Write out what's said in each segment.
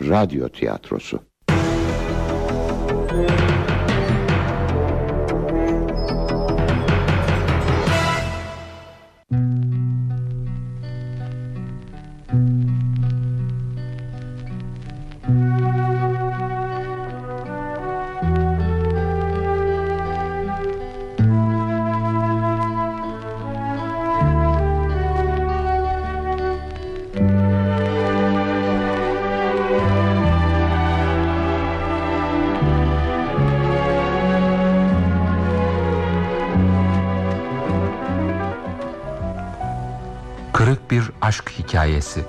Radyo tiyatrosu hikayesi.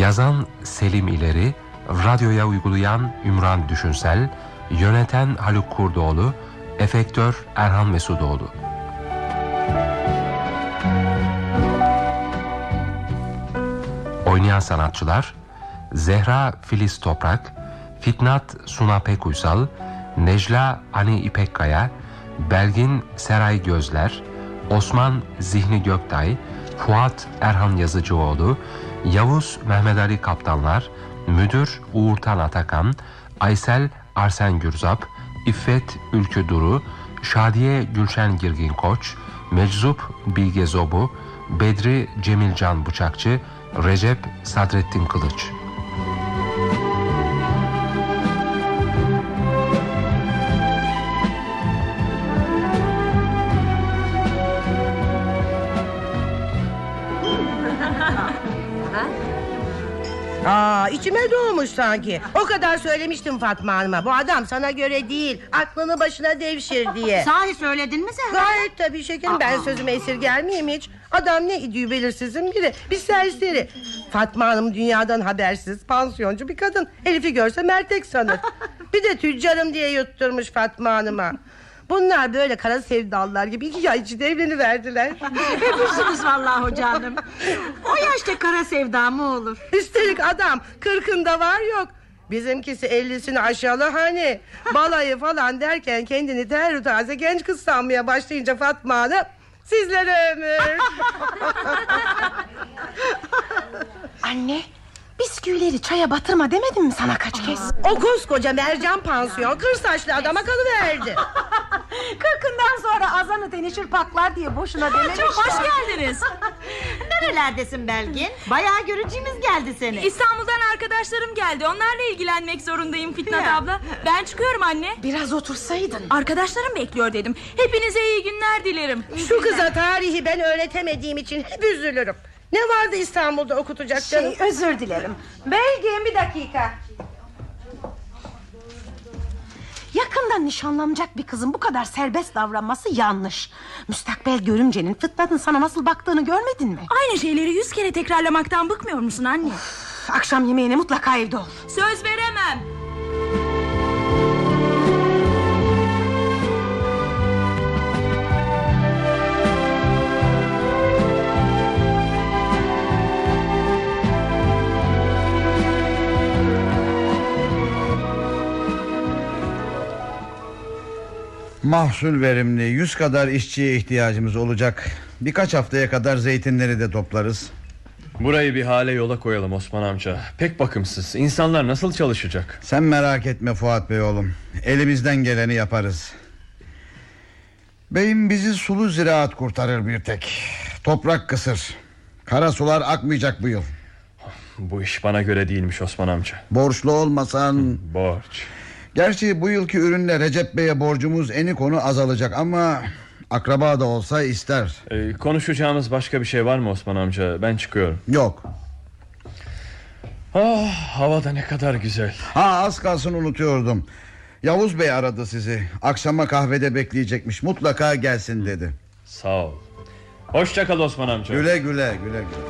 Yazan Selim İleri, radyoya uygulayan Ümran Düşünsel, yöneten Haluk Kurdoğlu, efektör Erhan Mesudoğlu. Oynayan sanatçılar Zehra Filiz Toprak, Fitnat Suna Pekuysal, Necla Ani İpekkaya, Belgin Seray Gözler, Osman Zihni Göktay, Fuat Erhan Yazıcıoğlu, Yavuz Mehmet Ali Kaptanlar, Müdür Uğurtan Atakan, Aysel Arsen Gürzap, İffet Ülkü Duru, Şadiye Gülşen Girgin Koç, Meczup Bilge Zobu, Bedri Cemilcan Bıçakçı, Recep Sadrettin Kılıç. İçime doğmuş sanki. O kadar söylemiştim Fatma Hanım'a. Bu adam sana göre değil. Aklını başına devşir diye. Sahi söyledin mi Zehra? Gayet tabii şekerim. Ben sözümü esirger miyim hiç? Adam ne idüğü belirsizin biri. Bir serseri. Fatma Hanım dünyadan habersiz. Pansiyoncu bir kadın. Elif'i görse mertek sanır. bir de tüccarım diye yutturmuş Fatma Hanım'a. Bunlar böyle kara sevdalılar gibi iki ay içinde evleniverdiler. Hepsiniz vallahi hocanım. O yaşta kara sevda mı olur? Üstelik adam kırkında var yok. Bizimkisi ellisini aşalı hani Balayı falan derken kendini ter taze genç kız sanmaya başlayınca Fatma Hanım Sizlere ömür Anne bisküvileri çaya batırma demedim mi sana kaç kez? O koskoca mercan pansiyon kır saçlı adama kalıverdi Kırkından sonra azanı tenişir patlar diye boşuna dememiş. Çok hoş geldiniz. Nerelerdesin Belgin? Bayağı görücümüz geldi seni. İstanbul'dan arkadaşlarım geldi. Onlarla ilgilenmek zorundayım Fitnat Ya. abla. Ben çıkıyorum anne. Biraz otursaydın. Arkadaşlarım bekliyor dedim. Hepinize iyi günler dilerim. Şu kıza tarihi ben öğretemediğim için hep üzülürüm Ne vardı İstanbul'da okutacak canım Şey özür dilerim. Belgin bir dakika. Yakında nişanlanacak bir kızın bu kadar serbest davranması yanlış. Müstakbel görümcenin Fıtnat'ın sana nasıl baktığını görmedin mi? Aynı şeyleri yüz kere tekrarlamaktan bıkmıyor musun anne? Akşam yemeğine mutlaka evde ol. Söz veremem. Mahsul verimli yüz kadar işçiye ihtiyacımız olacak. Birkaç haftaya kadar zeytinleri de toplarız. Burayı bir hale yola koyalım Osman amca. Pek bakımsız. İnsanlar nasıl çalışacak? Sen merak etme Fuat Bey oğlum. Elimizden geleni yaparız. Beyim bizi sulu ziraat kurtarır bir tek. Toprak kısır. Kara sular akmayacak bu yıl. Bu iş bana göre değilmiş Osman amca. Borçlu olmasan Borç Gerçi bu yılki ürünle Recep Bey'e borcumuz eni konu azalacak ama Akraba da olsa ister. Ee, konuşacağımız başka bir şey var mı Osman amca? Ben çıkıyorum. Yok. Ah hava da ne kadar güzel. Ha az kalsın unutuyordum. Yavuz Bey aradı sizi. Akşama kahvede bekleyecekmiş. Mutlaka gelsin dedi. Sağ ol. Hoşça kal Osman amca. Güle güle güle güle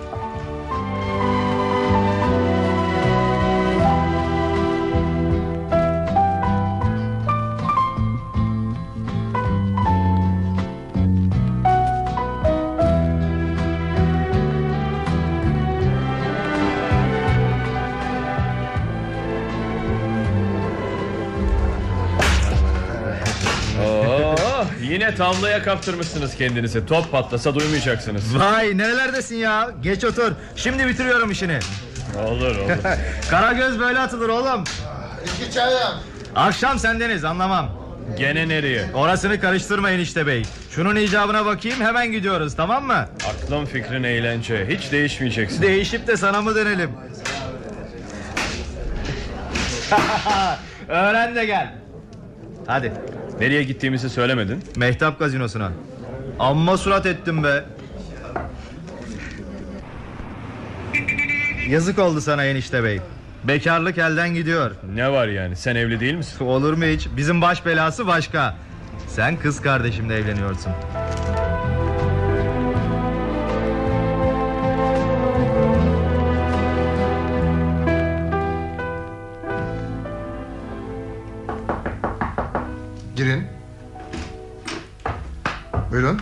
tavlaya kaptırmışsınız kendinizi. Top patlasa duymayacaksınız. Vay nerelerdesin ya? Geç otur. Şimdi bitiriyorum işini. Olur olur. Karagöz böyle atılır oğlum. İki çayım. Akşam sendeniz anlamam. Gene nereye? Orasını karıştırmayın işte bey. Şunun icabına bakayım hemen gidiyoruz tamam mı? Aklın fikrin eğlence. Hiç değişmeyeceksin. Değişip de sana mı dönelim? Öğren de gel. Hadi. Nereye gittiğimizi söylemedin. Mehtap gazinosuna. Amma surat ettim be. Yazık oldu sana enişte bey. Bekarlık elden gidiyor. Ne var yani? Sen evli değil misin? Olur mu hiç? Bizim baş belası başka. Sen kız kardeşimle evleniyorsun. Buyurun.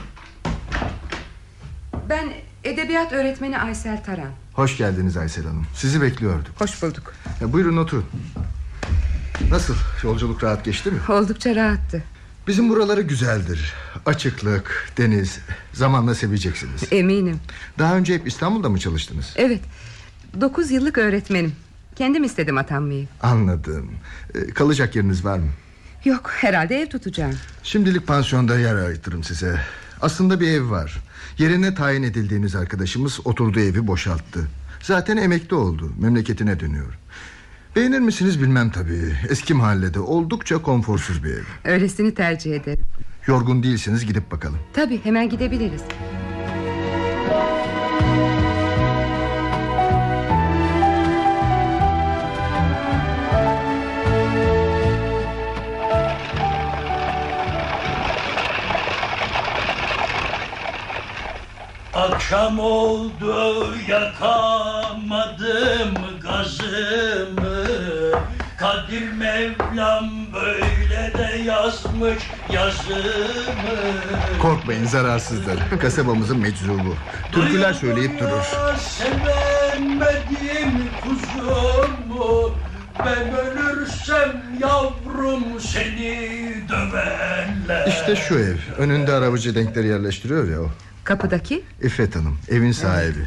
Ben edebiyat öğretmeni Aysel Taran. Hoş geldiniz Aysel Hanım. Sizi bekliyorduk. Hoş bulduk. Ya, buyurun oturun. Nasıl? Yolculuk rahat geçti mi? Oldukça rahattı. Bizim buraları güzeldir. Açıklık, deniz. Zamanla seveceksiniz. Eminim. Daha önce hep İstanbul'da mı çalıştınız? Evet. Dokuz yıllık öğretmenim. Kendim istedim atanmayı. Anladım. Ee, kalacak yeriniz var mı? Yok herhalde ev tutacağım. Şimdilik pansiyonda yer ayırtırım size. Aslında bir ev var. Yerine tayin edildiğiniz arkadaşımız oturduğu evi boşalttı. Zaten emekli oldu. Memleketine dönüyor. Beğenir misiniz bilmem tabii. Eski mahallede oldukça konforsuz bir ev. Öylesini tercih ederim. Yorgun değilsiniz gidip bakalım. Tabii hemen gidebiliriz. Akşam oldu yakamadım gazımı Kadir Mevlam böyle de yazmış yazımı Korkmayın zararsızdır. Kasabamızın meczubu. Türküler söyleyip durur. Sevemedim kuzumu Ben ölürsem yavrum seni döverler İşte şu ev. Önünde arabacı denkleri yerleştiriyor ya o. Kapıdaki? İffet Hanım. Evin sahibi.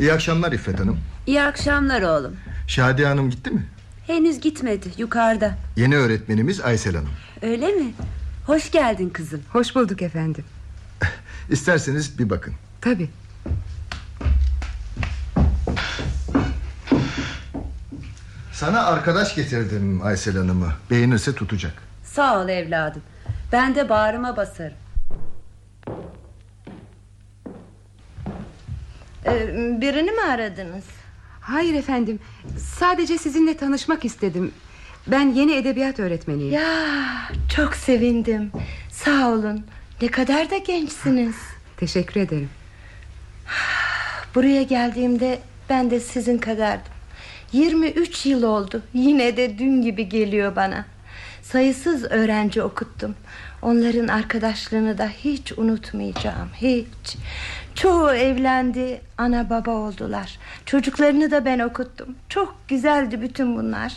İyi akşamlar İffet Hanım. İyi akşamlar oğlum. Şadiye Hanım gitti mi? Henüz gitmedi yukarıda. Yeni öğretmenimiz Aysel Hanım. Öyle mi? Hoş geldin kızım. Hoş bulduk efendim. İsterseniz bir bakın. Tabii. Sana arkadaş getirdim Aysel Hanım'ı. Beğenirse tutacak. Sağ ol evladım. Ben de bağrıma basarım. Ee, birini mi aradınız? Hayır efendim. Sadece sizinle tanışmak istedim. Ben yeni edebiyat öğretmeniyim. Ya çok sevindim. Sağ olun. Ne kadar da gençsiniz. Teşekkür ederim. Buraya geldiğimde ben de sizin kadardım. 23 yıl oldu. Yine de dün gibi geliyor bana. Sayısız öğrenci okuttum. Onların arkadaşlığını da hiç unutmayacağım. Hiç. Çoğu evlendi, ana baba oldular. Çocuklarını da ben okuttum. Çok güzeldi bütün bunlar.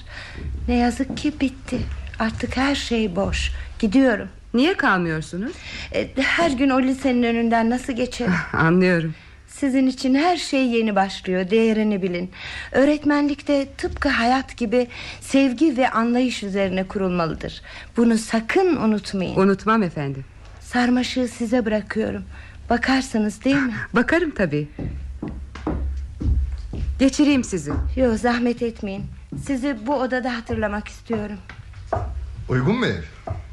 Ne yazık ki bitti. Artık her şey boş. Gidiyorum. Niye kalmıyorsunuz? E, Her gün o lisenin önünden nasıl geçerim? Anlıyorum. Sizin için her şey yeni başlıyor değerini bilin Öğretmenlikte tıpkı hayat gibi Sevgi ve anlayış üzerine kurulmalıdır Bunu sakın unutmayın Unutmam efendim Sarmaşığı size bırakıyorum Bakarsınız değil mi? Bakarım tabii. Geçireyim sizi. Yok zahmet etmeyin. Sizi bu odada hatırlamak istiyorum. Uygun mu ev?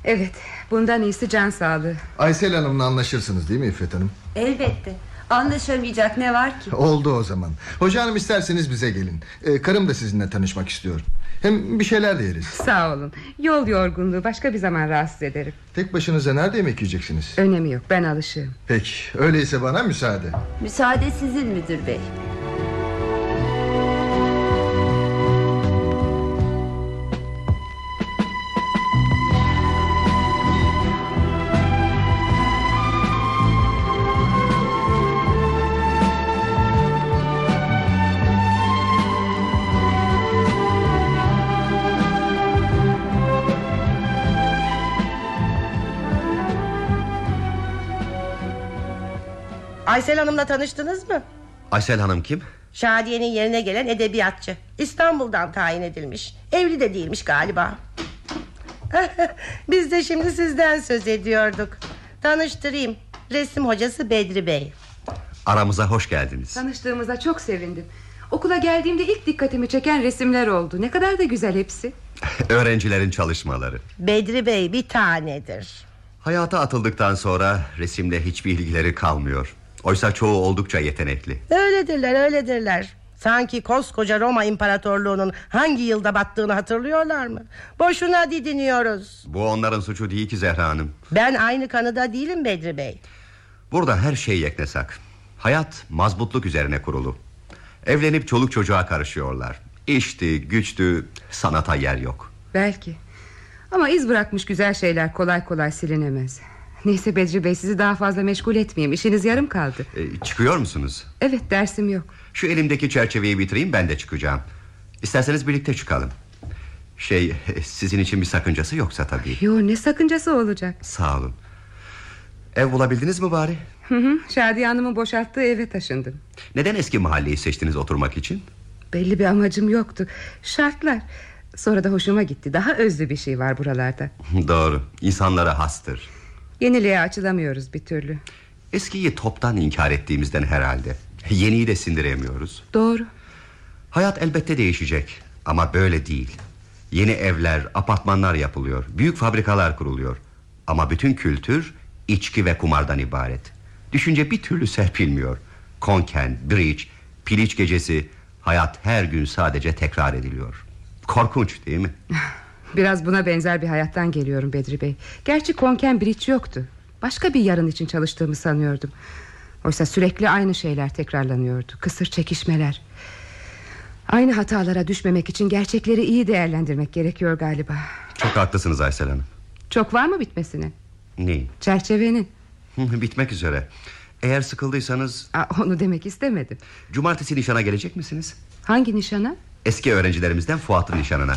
Evet bundan iyisi can sağlığı. Aysel Hanım'la anlaşırsınız değil mi İffet Hanım? Elbette. Anlaşamayacak ne var ki? Oldu o zaman. Hoca hanım isterseniz bize gelin. Ee, Karım da sizinle tanışmak istiyor Hem bir şeyler de yeriz. Sağ olun. Yol yorgunluğu başka bir zaman rahatsız ederim. Tek başınıza nerede yemek yiyeceksiniz? Önemi yok ben alışığım. Peki. Öyleyse bana müsaade. Müsaade sizin müdür bey Hanım'la tanıştınız mı? Aysel Hanım kim? Şadiye'nin yerine gelen edebiyatçı. İstanbul'dan tayin edilmiş. Evli de değilmiş galiba. Biz de şimdi sizden söz ediyorduk. Tanıştırayım. Resim hocası Bedri Bey. Aramıza hoş geldiniz. Tanıştığımıza çok sevindim. Okula geldiğimde ilk dikkatimi çeken resimler oldu. Ne kadar da güzel hepsi. Öğrencilerin çalışmaları. Bedri Bey bir tanedir. Hayata atıldıktan sonra resimle hiçbir ilgileri kalmıyor. Oysa çoğu oldukça yetenekli. Öyledirler öyledirler. Sanki koskoca Roma İmparatorluğu'nun hangi yılda battığını hatırlıyorlar mı? Boşuna didiniyoruz. Bu onların suçu değil ki Zehra Hanım. Ben aynı kanıda değilim Bedri Bey. Burada her şey yeknesak. Hayat mazbutluk üzerine kurulu. Evlenip çoluk çocuğa karışıyorlar. İşti, güçtü, sanata yer yok. Belki. Ama iz bırakmış güzel şeyler kolay kolay silinemez. Neyse Bedri Bey sizi daha fazla meşgul etmeyeyim. İşiniz yarım kaldı. Ee, çıkıyor musunuz? Evet dersim yok. Şu elimdeki çerçeveyi bitireyim ben de çıkacağım. İsterseniz birlikte çıkalım. Şey sizin için bir sakıncası yoksa tabii. Yo ne sakıncası olacak. Sağ olun. Ev bulabildiniz mi bari? Hı hı, Şadiye Hanım'ın boşalttığı eve taşındım. Neden eski mahalleyi seçtiniz oturmak için? Belli bir amacım yoktu. Şartlar. Sonra da hoşuma gitti. Daha özlü bir şey var buralarda. Doğru. İnsanlara hastır. Yeniliğe açılamıyoruz bir türlü. Eskiyi toptan inkar ettiğimizden herhalde. Yeniyi de sindiremiyoruz. Doğru. Hayat elbette değişecek. Ama böyle değil. Yeni evler, apartmanlar yapılıyor. Büyük fabrikalar kuruluyor. Ama bütün kültür içki ve kumardan ibaret. Düşünce bir türlü serpilmiyor. Konken, bridge, piliç gecesi... Hayat her gün sadece tekrar ediliyor. Korkunç değil mi? Biraz buna benzer bir hayattan geliyorum Bedri Bey. Gerçi Konken Bridge yoktu. Başka bir yarın için çalıştığımı sanıyordum. Oysa sürekli aynı şeyler tekrarlanıyordu. Kısır çekişmeler. Aynı hatalara düşmemek için gerçekleri iyi değerlendirmek gerekiyor galiba. Çok haklısınız Aysel Hanım. Çok var mı bitmesine? Neyin? Çerçevenin. Bitmek üzere. Eğer sıkıldıysanız... Aa, onu demek istemedim. Cumartesi nişana gelecek misiniz? Hangi nişana? Eski öğrencilerimizden Fuat'ın nişanına.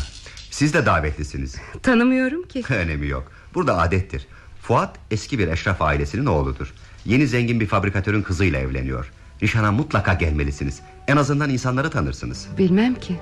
Siz de davetlisiniz. Tanımıyorum ki. Önemi yok. Burada adettir. Fuat eski bir eşraf ailesinin oğludur. Yeni zengin bir fabrikatörün kızıyla evleniyor. Nişana mutlaka gelmelisiniz. En azından insanları tanırsınız. Bilmem ki.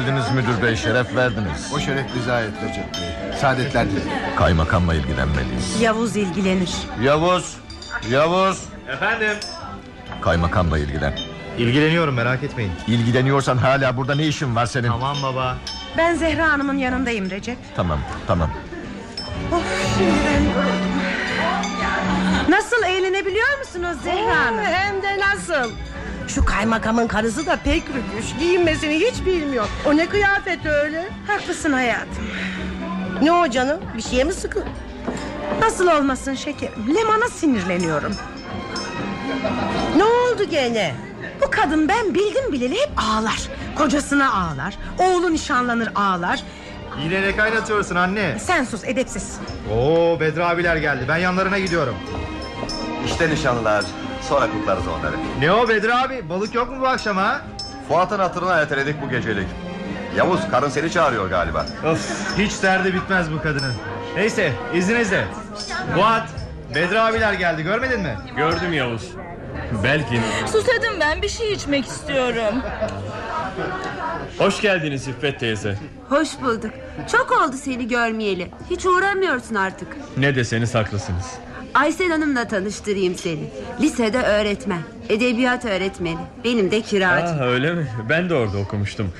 Geldiniz müdür bey şeref verdiniz. O şeref bize ait Recep Bey. Saadetler dilerim. Kaymakamla ilgilenmeliyiz. Yavuz ilgilenir. Yavuz. Yavuz. Efendim. Kaymakamla ilgilen. İlgileniyorum merak etmeyin. İlgileniyorsan hala burada ne işin var senin? Tamam baba. Ben Zehra Hanım'ın yanındayım Recep. Tamam tamam. Of şimdi ben yoruldum. Nasıl eğlenebiliyor musunuz Zehra Hanım? Hem de nasıl? Şu kaymakamın karısı da pek rüküş. Giyinmesini hiç bilmiyor. O ne kıyafet öyle? Haklısın hayatım. Ne o canım? Bir şeye mi sıkın? Nasıl olmasın şekerim? Leman'a sinirleniyorum. Ne oldu gene? Bu kadın ben bildim bileli hep ağlar. Kocasına ağlar. Oğlu nişanlanır ağlar. Yine ne kaynatıyorsun anne? Sen sus edepsiz. Oo Bedri abiler geldi ben yanlarına gidiyorum. İşte nişanlılar. Sonra kutlarız onları. Ne o Bedri abi balık yok mu bu akşam ha? Fuat'ın hatırına erteledik bu gecelik. Yavuz karın seni çağırıyor galiba. Of hiç derdi bitmez bu kadının. Neyse izninizle. Fuat Bedri abiler geldi görmedin mi? Gördüm Yavuz. Belki. Susadım ben bir şey içmek istiyorum. Hoş geldiniz İffet teyze. Hoş bulduk. Çok oldu seni görmeyeli. Hiç uğramıyorsun artık. Ne deseniz haklısınız. Aysel Hanım'la tanıştırayım seni. Lisede öğretmen. Edebiyat öğretmeni. Benim de kiracım. Aa, öyle mi? Ben de orada okumuştum.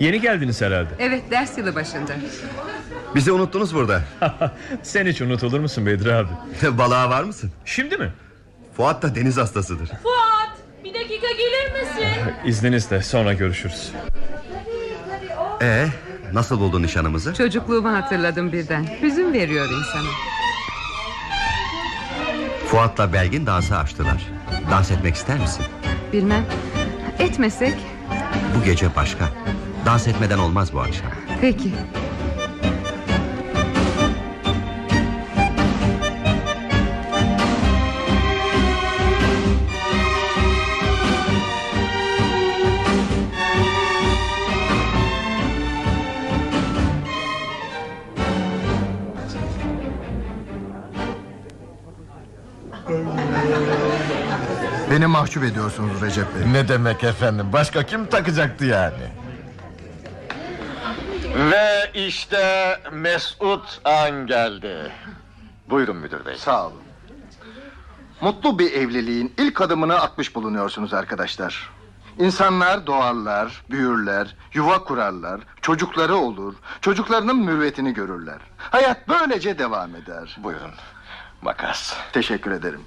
Yeni geldiniz herhalde. Evet ders yılı başında. Bizi unuttunuz burada. Sen hiç unutulur musun Bedri abi? Balığa var mısın? Şimdi mi? Fuat da deniz hastasıdır. Fuat bir dakika gelir misin? İzninizle sonra görüşürüz. Ee, nasıl buldun nişanımızı? Çocukluğumu hatırladım birden. Hüzün veriyor insana. Fuat'la Belgin dansı açtılar. Dans etmek ister misin? Bilmem. Etmesek Bu gece başka. Dans etmeden olmaz bu akşam. Peki. Beni mahcup ediyorsunuz Recep Bey. Ne demek efendim? Başka kim takacaktı yani? Ve işte Mesut An geldi. Buyurun müdür bey. Sağ olun. Mutlu bir evliliğin ilk adımını atmış bulunuyorsunuz arkadaşlar. İnsanlar doğarlar, büyürler, yuva kurarlar, çocukları olur, çocuklarının mürüvvetini görürler. Hayat böylece devam eder. Buyurun, makas. Teşekkür ederim.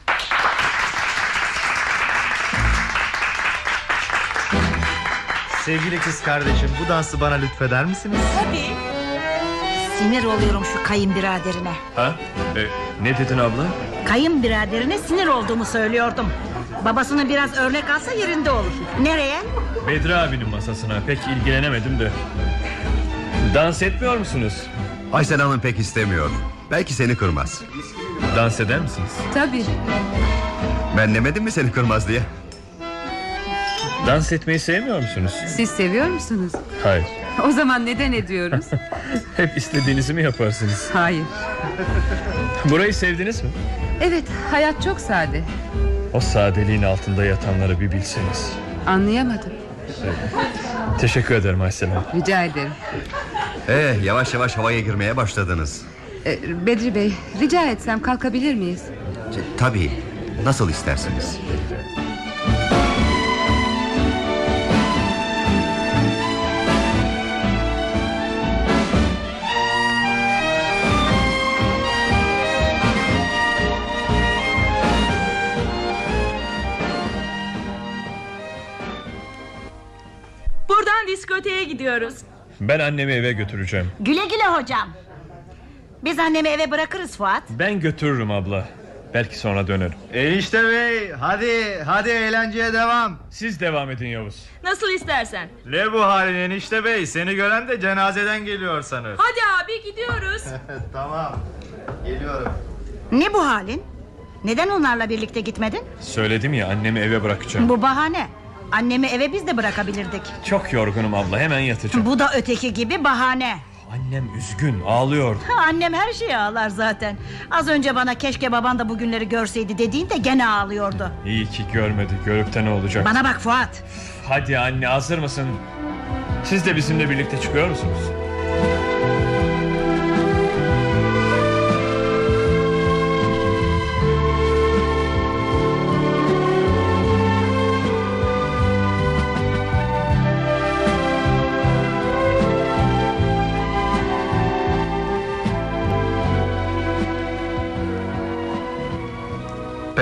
Sevgili kız kardeşim bu dansı bana lütfeder misiniz? Tabii. Sinir oluyorum şu kayınbiraderine. Ha? E, ne dedin abla? Kayınbiraderine sinir olduğumu söylüyordum. Babasını biraz örnek alsa yerinde olur. Nereye? Bedri abinin masasına pek ilgilenemedim de. Dans etmiyor musunuz? Aysel Hanım pek istemiyor. Belki seni kırmaz. Dans eder misiniz? Tabii. Ben demedim mi seni kırmaz diye? Dans etmeyi sevmiyor musunuz? Siz seviyor musunuz? Hayır. O zaman neden ediyoruz? Hep istediğinizi mi yaparsınız? Hayır. Burayı sevdiniz mi? Evet hayat çok sade. O sadeliğin altında yatanları bir bilseniz. Anlayamadım. Teşekkür ederim Aysel Hanım. Rica ederim. Ee, yavaş yavaş havaya girmeye başladınız. Ee, Bedri Bey rica etsem kalkabilir miyiz? Tabii. Nasıl isterseniz. Gidiyoruz. Ben annemi eve götüreceğim. Güle güle hocam. Biz annemi eve bırakırız Fuat. Ben götürürüm abla. Belki sonra dönerim. Enişte bey hadi hadi eğlenceye devam. Siz devam edin Yavuz. Nasıl istersen. Ne bu halin enişte bey seni gören de cenazeden geliyor sanır. Hadi abi gidiyoruz. tamam geliyorum. Ne bu halin? Neden onlarla birlikte gitmedin? Söyledim ya annemi eve bırakacağım. Bu bahane. Annemi eve biz de bırakabilirdik. Çok yorgunum abla hemen yatacağım. Bu da öteki gibi bahane. Annem üzgün ağlıyor. Annem her şeye ağlar zaten. Az önce bana keşke baban da bugünleri görseydi dediğinde gene ağlıyordu. İyi ki görmedi görüp de ne olacak? Bana bak Fuat. Hadi anne hazır mısın? Siz de bizimle birlikte çıkıyor musunuz?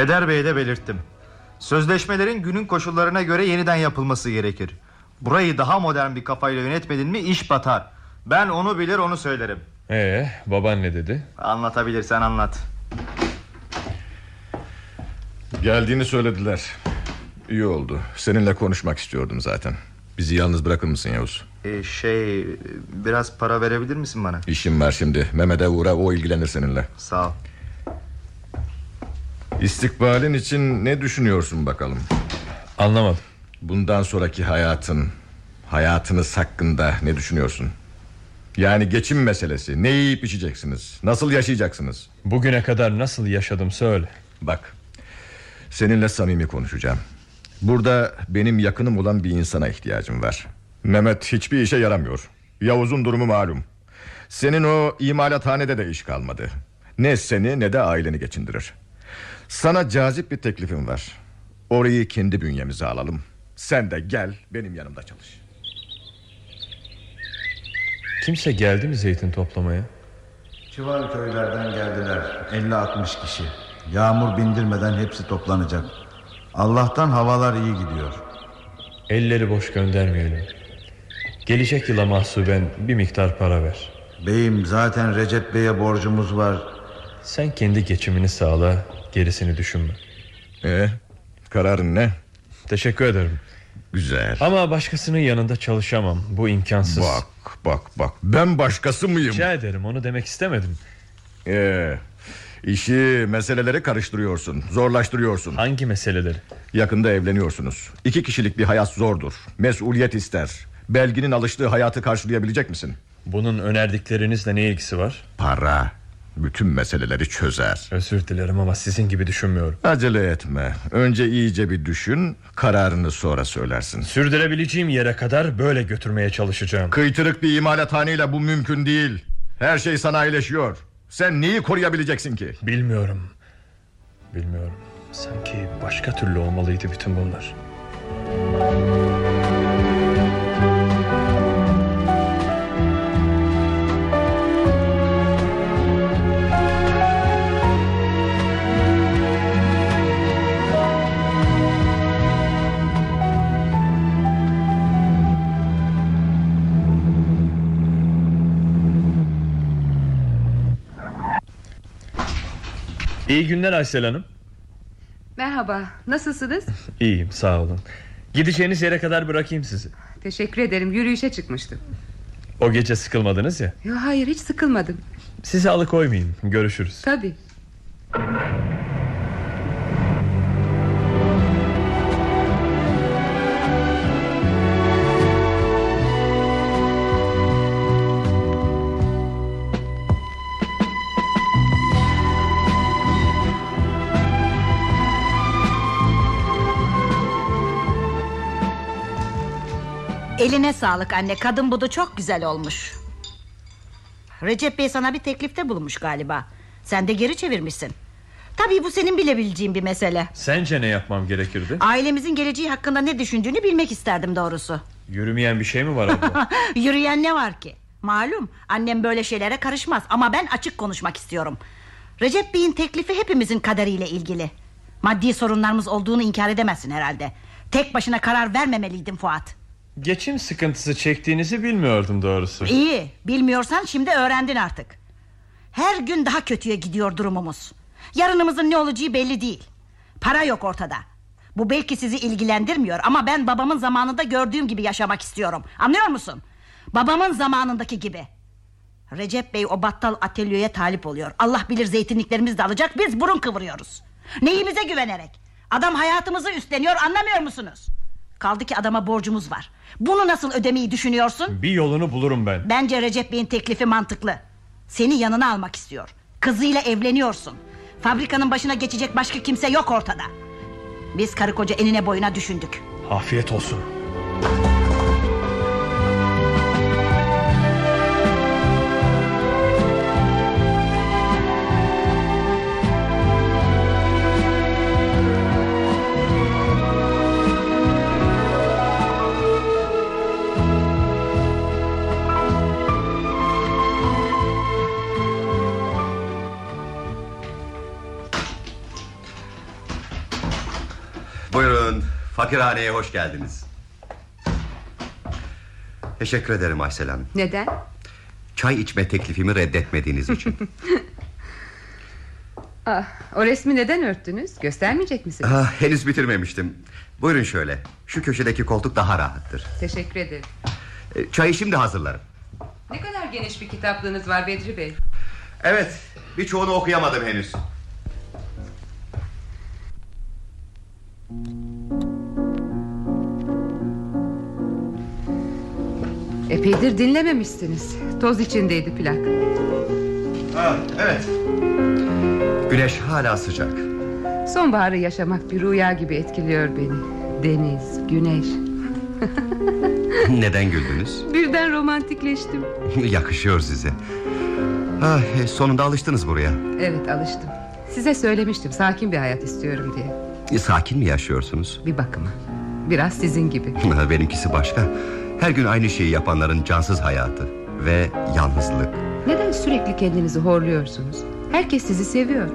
Peder Bey'e de belirttim. Sözleşmelerin günün koşullarına göre yeniden yapılması gerekir. Burayı daha modern bir kafayla yönetmedin mi iş batar. Ben onu bilir onu söylerim. Ee, baban ne dedi? Anlatabilirsen anlat. Geldiğini söylediler. İyi oldu. Seninle konuşmak istiyordum zaten. Bizi yalnız bırakır mısın Yavuz? Ee, şey biraz para verebilir misin bana? İşim var şimdi. Mehmet'e uğra o ilgilenir seninle. Sağ ol. İstikbalin için ne düşünüyorsun bakalım? Anlamadım. Bundan sonraki hayatın, hayatınız hakkında ne düşünüyorsun? Yani geçim meselesi. Ne yiyip içeceksiniz? Nasıl yaşayacaksınız? Bugüne kadar nasıl yaşadım söyle. Bak. Seninle samimi konuşacağım. Burada benim yakınım olan bir insana ihtiyacım var. Mehmet hiçbir işe yaramıyor. Yavuz'un durumu malum. Senin o imalathanede de iş kalmadı. Ne seni ne de aileni geçindirir. Sana cazip bir teklifim var. Orayı kendi bünyemize alalım. Sen de gel benim yanımda çalış. Kimse geldi mi zeytin toplamaya? Civar köylerden geldiler 50-60 kişi Yağmur bindirmeden hepsi toplanacak Allah'tan havalar iyi gidiyor Elleri boş göndermeyelim. Gelecek yıla mahsuben bir miktar para ver. Beyim zaten Recep Bey'e borcumuz var Sen kendi geçimini sağla, gerisini düşünme. Ee, kararın ne? Teşekkür ederim. Güzel. Ama başkasının yanında çalışamam. Bu imkansız. Bak bak bak ben başkası mıyım? Rica ederim onu demek istemedim. Ee, işi meseleleri karıştırıyorsun. Zorlaştırıyorsun. Hangi meseleleri? Yakında evleniyorsunuz. İki kişilik bir hayat zordur. Mesuliyet ister. Belginin alıştığı hayatı karşılayabilecek misin? Bunun önerdiklerinizle ne ilgisi var? Para. Bütün meseleleri çözer. Özür dilerim ama sizin gibi düşünmüyorum. Acele etme. Önce iyice bir düşün. Kararını sonra söylersin. Sürdürebileceğim yere kadar böyle götürmeye çalışacağım. Kıytırık bir imalathaneyle bu mümkün değil. Her şey sanayileşiyor. Sen neyi koruyabileceksin ki? Bilmiyorum. Bilmiyorum. Sanki başka türlü olmalıydı bütün bunlar. İyi günler Aysel Hanım. Merhaba nasılsınız? İyiyim sağ olun. Gideceğiniz yere kadar bırakayım sizi. Teşekkür ederim yürüyüşe çıkmıştım. O gece sıkılmadınız ya. Yo, hayır hiç sıkılmadım. Sizi alıkoymayayım. Görüşürüz. Tabii. Eline sağlık anne. Kadın budu çok güzel olmuş. Recep Bey sana bir teklifte bulunmuş galiba. Sen de geri çevirmişsin. Tabii bu senin bilebileceğin bir mesele. Sence ne yapmam gerekirdi? Ailemizin geleceği hakkında ne düşündüğünü bilmek isterdim doğrusu. Yürümeyen bir şey mi var abla? Yürüyen ne var ki? Malum annem böyle şeylere karışmaz Ama ben açık konuşmak istiyorum. Recep Bey'in teklifi hepimizin kaderiyle ilgili. Maddi sorunlarımız olduğunu inkar edemezsin herhalde. Tek başına karar vermemeliydin Fuat Geçim sıkıntısı çektiğinizi bilmiyordum doğrusu. İyi bilmiyorsan şimdi öğrendin artık. Her gün daha kötüye gidiyor durumumuz. Yarınımızın ne olacağı belli değil. Para yok ortada. Bu belki sizi ilgilendirmiyor Ama ben babamın zamanında gördüğüm gibi yaşamak istiyorum. Anlıyor musun? Babamın zamanındaki gibi. Recep Bey o battal atölyeye talip oluyor. Allah bilir zeytinliklerimizi de alacak Biz burun kıvırıyoruz. Neyimize güvenerek? Adam hayatımızı üstleniyor anlamıyor musunuz? Kaldı ki adama borcumuz var Bunu nasıl ödemeyi düşünüyorsun? Bir yolunu bulurum ben. Bence Recep Bey'in teklifi mantıklı Seni yanına almak istiyor Kızıyla evleniyorsun Fabrikanın başına geçecek başka kimse yok ortada Biz karı koca enine boyuna düşündük Afiyet olsun. Fakirhaneye hoş geldiniz Teşekkür ederim Aysel Hanım Neden? Çay içme teklifimi reddetmediğiniz için Ah, o resmi neden örttünüz? Göstermeyecek misiniz? ah, Henüz bitirmemiştim Buyurun şöyle Şu köşedeki koltuk daha rahattır Teşekkür ederim. E, Çayı şimdi hazırlarım Ne kadar geniş bir kitaplığınız var Bedri Bey. Evet birçoğunu okuyamadım henüz Epeydir dinlememişsiniz. Toz içindeydi plak. ah, Evet Güneş hala sıcak Sonbaharı yaşamak bir rüya gibi etkiliyor beni. Deniz, güneş. Neden güldünüz? Birden romantikleştim. Yakışıyor size ah, Sonunda alıştınız buraya Evet alıştım. Size söylemiştim sakin bir hayat istiyorum diye. E, Sakin mi yaşıyorsunuz? Bir bakıma. Biraz sizin gibi. Benimkisi başka Her gün aynı şeyi yapanların cansız hayatı Ve yalnızlık Neden sürekli kendinizi horluyorsunuz? Herkes sizi seviyor.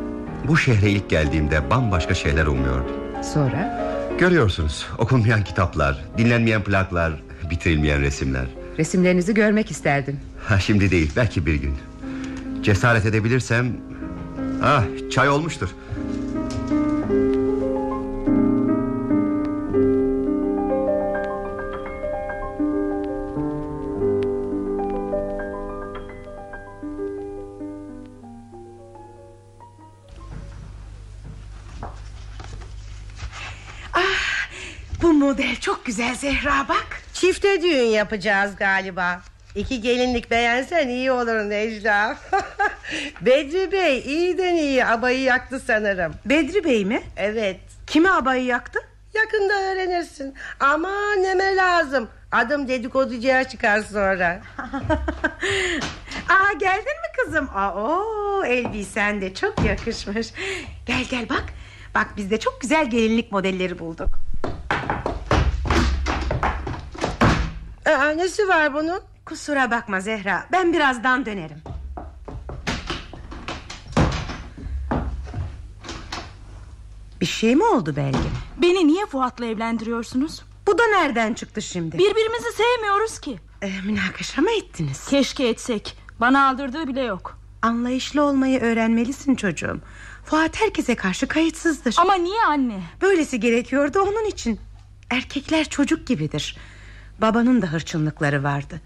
Bu şehre ilk geldiğimde bambaşka şeyler umuyordum Sonra Görüyorsunuz okunmayan kitaplar Dinlenmeyen plaklar Bitirilmeyen resimler resimlerinizi görmek isterdim. ha, Şimdi değil belki bir gün Cesaret edebilirsem Ah çay olmuştur Zehra bak. Çifte düğün yapacağız galiba. İki gelinlik beğensen iyi olur Necla. Bedri Bey iyiden iyi abayı yaktı sanırım. Bedri Bey mi? Evet. Kime abayı yaktı? Yakında öğrenirsin. Ama neme lazım. Adım dedikoducuya çıkar sonra. Aa geldin mi kızım? Aa, oo, elbisen de çok yakışmış. Gel gel bak. Bak biz de çok güzel gelinlik modelleri bulduk. Aa, nesi var bunun? Kusura bakma Zehra. Ben birazdan dönerim. Bir şey mi oldu Belgin? Beni niye Fuat'la evlendiriyorsunuz? Bu da nereden çıktı şimdi? Birbirimizi sevmiyoruz ki. Ee, münakaşa mı ettiniz? Keşke etsek. Bana aldırdığı bile yok. Anlayışlı olmayı öğrenmelisin çocuğum. Fuat herkese karşı kayıtsızdır. Ama niye anne? Böylesi gerekiyordu onun için. Erkekler çocuk gibidir. Babanın da hırçınlıkları vardı.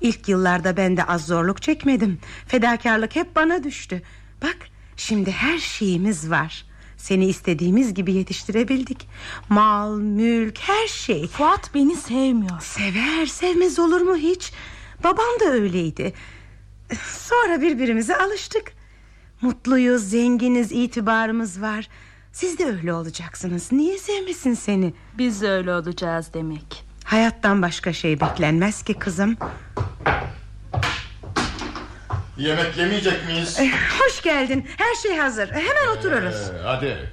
İlk yıllarda ben de az zorluk çekmedim. Fedakarlık hep bana düştü. Bak şimdi her şeyimiz var. Seni istediğimiz gibi yetiştirebildik. Mal, mülk, her şey. Fuat beni sevmiyor. Sever, sevmez olur mu hiç? Baban da öyleydi. Sonra birbirimize alıştık. Mutluyuz, zenginiz, itibarımız var. Siz de öyle olacaksınız. Niye sevmesin seni? Biz de öyle olacağız demek. Hayattan başka şey beklenmez ki kızım. Yemek yemeyecek miyiz? Eh, hoş geldin. Her şey hazır. Hemen otururuz. Ee, hadi.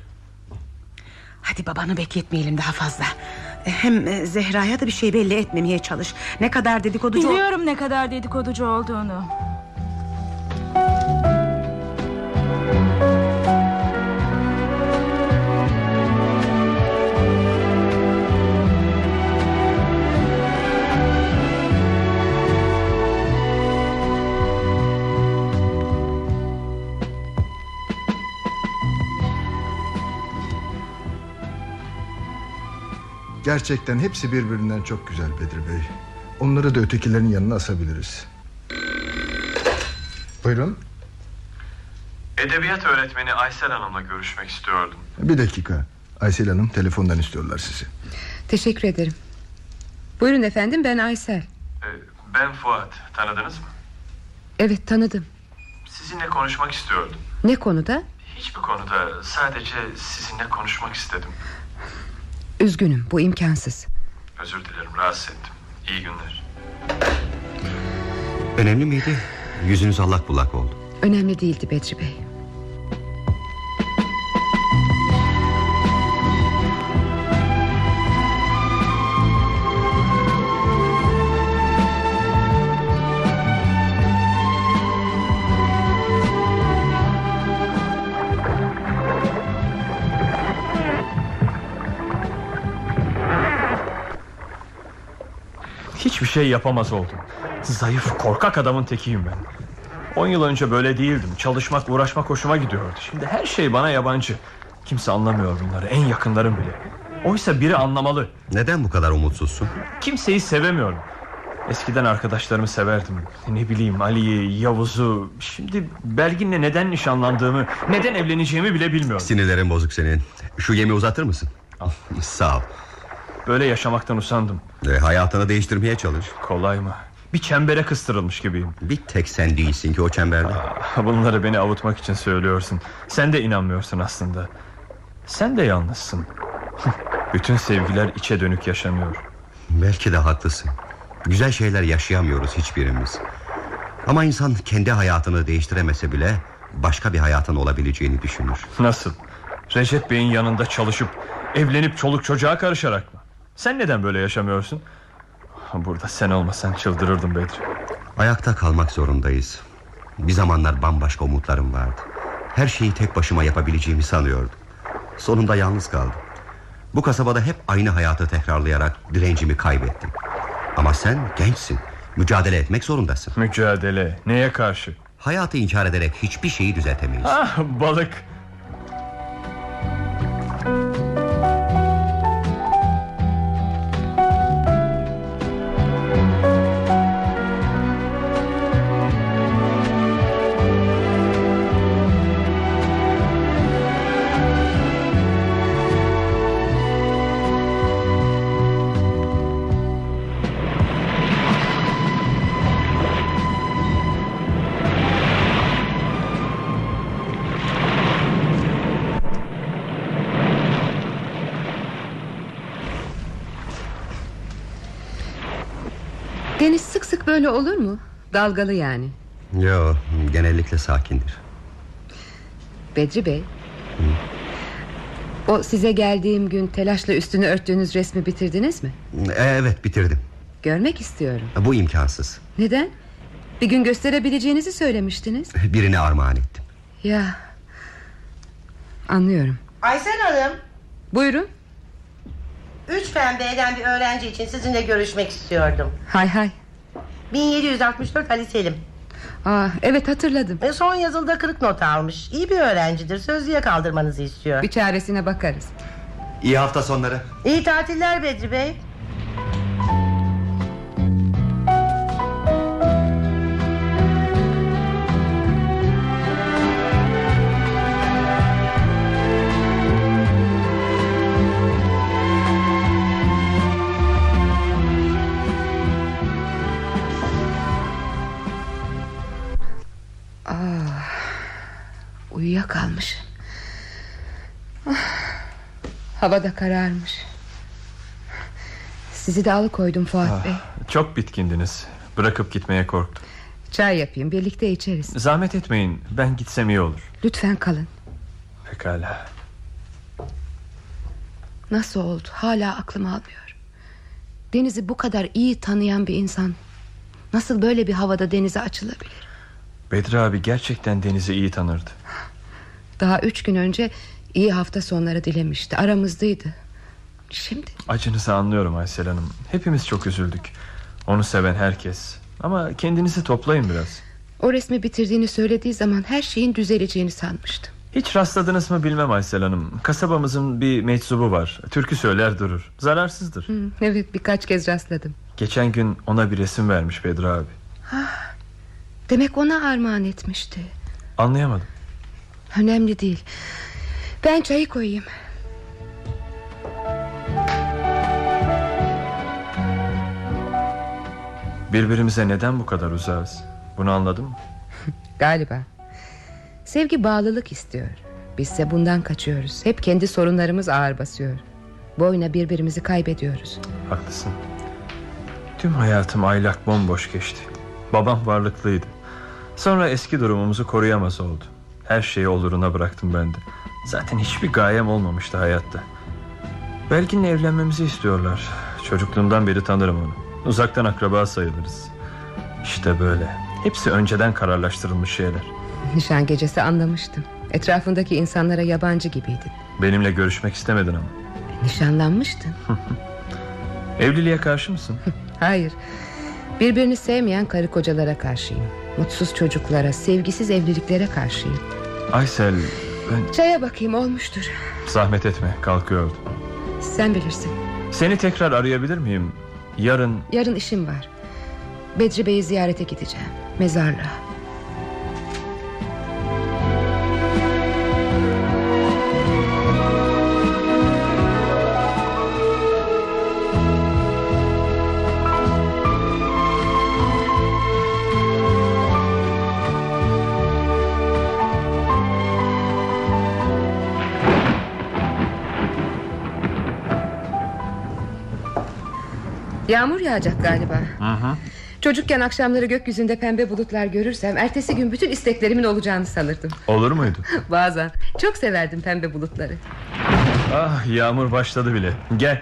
Hadi babanı bekletmeyelim daha fazla. Eh, Hem Zehra'ya da bir şey belli etmemeye çalış. Ne kadar dedikoducu... Biliyorum ne kadar dedikoducu olduğunu. Gerçekten hepsi birbirinden çok güzel Bedri Bey. Onları da ötekilerin yanına asabiliriz. Buyurun. Edebiyat öğretmeni Aysel Hanım'la görüşmek istiyordum. Bir dakika. Aysel Hanım telefondan istiyorlar sizi. Teşekkür ederim. Buyurun efendim ben Aysel. Ee, Ben Fuat. Tanıdınız mı? Evet tanıdım. Sizinle konuşmak istiyordum. Ne konuda? Hiçbir konuda sadece sizinle konuşmak istedim. Üzgünüm bu imkansız. Özür dilerim rahatsız ettim. İyi günler. Önemli miydi? Yüzünüz allak bullak oldu. Önemli değildi Bedri Bey. Hiçbir şey yapamaz oldum. Zayıf, korkak adamın tekiyim ben. On yıl önce böyle değildim. Çalışmak, uğraşmak hoşuma gidiyordu. Şimdi her şey bana yabancı. Kimse anlamıyor bunları. En yakınlarım bile. Oysa biri anlamalı. Neden bu kadar umutsuzsun? Kimseyi sevemiyorum. Eskiden arkadaşlarımı severdim. Ne bileyim Ali'yi, Yavuz'u. Şimdi Belgin'le neden nişanlandığımı, neden evleneceğimi bile bilmiyorum. Sinirlerin bozuk senin. Şu yemi uzatır mısın? Al. Sağ ol. Böyle yaşamaktan usandım. E, hayatını değiştirmeye çalış. Kolay mı? Bir çembere kıstırılmış gibiyim. Bir tek sen değilsin ki o çemberde. Bunları beni avutmak için söylüyorsun. Sen de inanmıyorsun aslında. Sen de yalnızsın. Bütün sevgiler içe dönük yaşanıyor. Belki de haklısın. Güzel şeyler yaşayamıyoruz hiçbirimiz. Ama insan kendi hayatını değiştiremese bile başka bir hayatın olabileceğini düşünür. Nasıl? Recep Bey'in yanında çalışıp evlenip çoluk çocuğa karışarak mı? Sen neden böyle yaşamıyorsun? Burada sen olmasan çıldırırdım Bedri. Ayakta kalmak zorundayız. Bir zamanlar bambaşka umutlarım vardı. Her şeyi tek başıma yapabileceğimi sanıyordum. Sonunda yalnız kaldım. Bu kasabada hep aynı hayatı tekrarlayarak direncimi kaybettim. Ama sen gençsin. Mücadele etmek zorundasın. Mücadele. Neye karşı? Hayatı inkar ederek hiçbir şeyi düzeltemeyiz. Ah balık. Dalgalı yani. Yo genellikle sakindir. Bedri Bey. O size geldiğim gün telaşla üstünü örttüğünüz resmi bitirdiniz mi? E, Evet bitirdim. Görmek istiyorum. Bu imkansız. Neden? Bir gün gösterebileceğinizi söylemiştiniz. Birine armağan ettim. Ya. Anlıyorum. Aysel Hanım Buyurun. Üç fen B'den bir öğrenci için sizinle görüşmek istiyordum Hay hay. 1764 Ali Selim Aa, evet hatırladım. E, son yazılıda kırık not almış İyi bir öğrencidir sözlüğe kaldırmanızı istiyor Bir çaresine bakarız. İyi hafta sonları. İyi tatiller Bedri Bey uyuyakalmış. Ah, hava da kararmış. Sizi de alıkoydum Fuat Ah, Bey. Çok bitkindiniz. Bırakıp gitmeye korktum. Çay yapayım birlikte içeriz. Zahmet etmeyin. Ben gitsem iyi olur. Lütfen kalın. Pekala. Nasıl oldu hala aklım almıyor. Denizi bu kadar iyi tanıyan bir insan... ...nasıl böyle bir havada denize açılabilir? Bedri abi gerçekten denizi iyi tanırdı. Daha üç gün önce iyi hafta sonları dilemişti. Aramızdaydı. Şimdi Acınızı anlıyorum Aysel Hanım. Hepimiz çok üzüldük. Onu seven herkes. Ama kendinizi toplayın biraz. o resmi bitirdiğini söylediği zaman her şeyin düzeleceğini sanmıştım. Hiç rastladınız mı bilmem Aysel Hanım. Kasabamızın bir meczubu var. Türkü söyler durur. Zararsızdır. Hı, evet birkaç kez rastladım. Geçen gün ona bir resim vermiş Bedri abi. Ah, demek ona armağan etmişti. Anlayamadım. Önemli değil. Ben çayı koyayım. Birbirimize neden bu kadar uzağız? Bunu anladın mı? Galiba. Sevgi bağlılık istiyor. Bizse bundan kaçıyoruz. Hep kendi sorunlarımız ağır basıyor. Bu oyuna birbirimizi kaybediyoruz. Haklısın. Tüm hayatım aylak bomboş geçti. Babam varlıklıydı. Sonra eski durumumuzu koruyamaz oldu. Her şeyi oluruna bıraktım ben de. Zaten hiçbir gayem olmamıştı hayatta. Belgin'le evlenmemizi istiyorlar. Çocukluğumdan beri tanırım onu. Uzaktan akraba sayılırız. İşte böyle. Hepsi önceden kararlaştırılmış şeyler. Nişan gecesi anlamıştım. Etrafındaki insanlara yabancı gibiydin. Benimle görüşmek istemedin ama. Nişanlanmıştın. Evliliğe karşı mısın? Hayır. Birbirini sevmeyen karı kocalara karşıyım. Mutsuz çocuklara, sevgisiz evliliklere karşıyım. Aysel ben Çaya bakayım olmuştur. zahmet etme kalkıyordum. Sen bilirsin. Seni tekrar arayabilir miyim? Yarın Yarın işim var. Bedri Bey'i ziyarete gideceğim. Mezarlığa. Yağmur yağacak galiba. Hı. Çocukken akşamları gökyüzünde pembe bulutlar görürsem... ...ertesi gün bütün isteklerimin olacağını sanırdım. Olur muydu? Bazen. Çok severdim pembe bulutları. Ah yağmur başladı bile. Gel.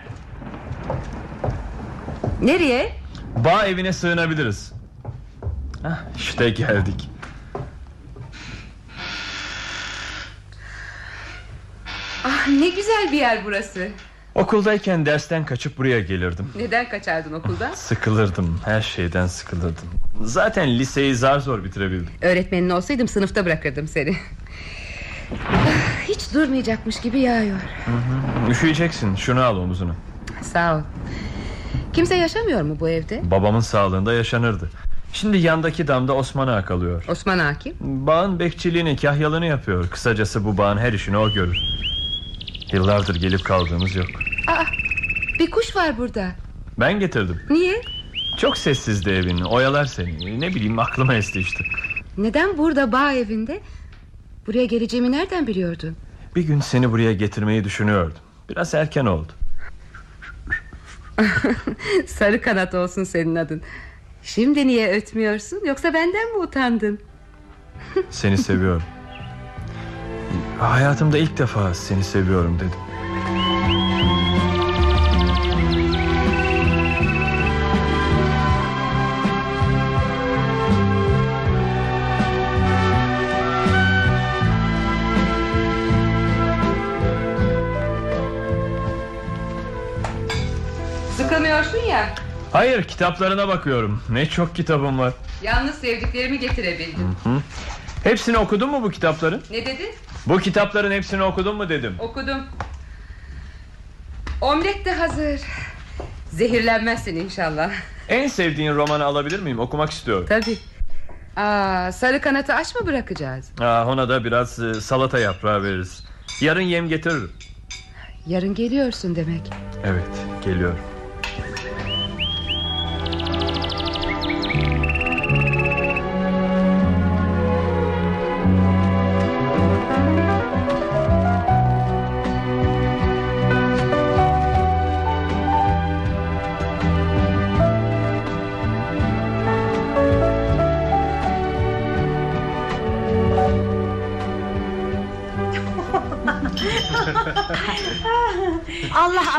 Nereye? Bağ evine sığınabiliriz. Ah, işte geldik. Ah ne güzel bir yer burası. Okuldayken dersten kaçıp buraya gelirdim. Neden kaçardın okuldan? Sıkılırdım. Her şeyden sıkılırdım. Zaten liseyi zar zor bitirebildim. Öğretmenin olsaydım sınıfta bırakırdım seni. Ah, Hiç durmayacakmış gibi yağıyor. Hı hı. Üşüyeceksin. Şunu al omuzuna. Sağ ol. Kimse yaşamıyor mu bu evde? Babamın sağlığında yaşanırdı. Şimdi yandaki damda Osman Ağa kalıyor. Osman Hakim. Bağın bekçiliğini, kahyalını yapıyor. Kısacası bu bağın her işini o görür. Yıllardır gelip kaldığımız yok. Aa, bir kuş var burada. Ben getirdim. Niye? Çok sessizdi evin. Oyalar seni. Ne bileyim aklıma esti işte. Neden burada bağ evinde? Buraya geleceğimi nereden biliyordun? Bir gün seni buraya getirmeyi düşünüyordum. Biraz erken oldu. Sarı kanat olsun senin adın. Şimdi niye ötmüyorsun yoksa benden mi utandın? Seni seviyorum. Hayatımda ilk defa seni seviyorum dedim. Hayır kitaplarına bakıyorum. Ne çok kitabım var. Yalnız sevdiklerimi getirebildim. Hı. Hepsini okudun mu bu kitapların? Ne dedin? Bu kitapların hepsini okudun mu dedim. Okudum. Omlet de hazır. Zehirlenmezsin inşallah. En sevdiğin romanı alabilir miyim? Okumak istiyorum. Tabii. Aa, sarı kanatı aç mı bırakacağız? Aa, ona da biraz e, salata yaprağı veririz. Yarın yem getiririm. Yarın geliyorsun demek. Evet geliyorum.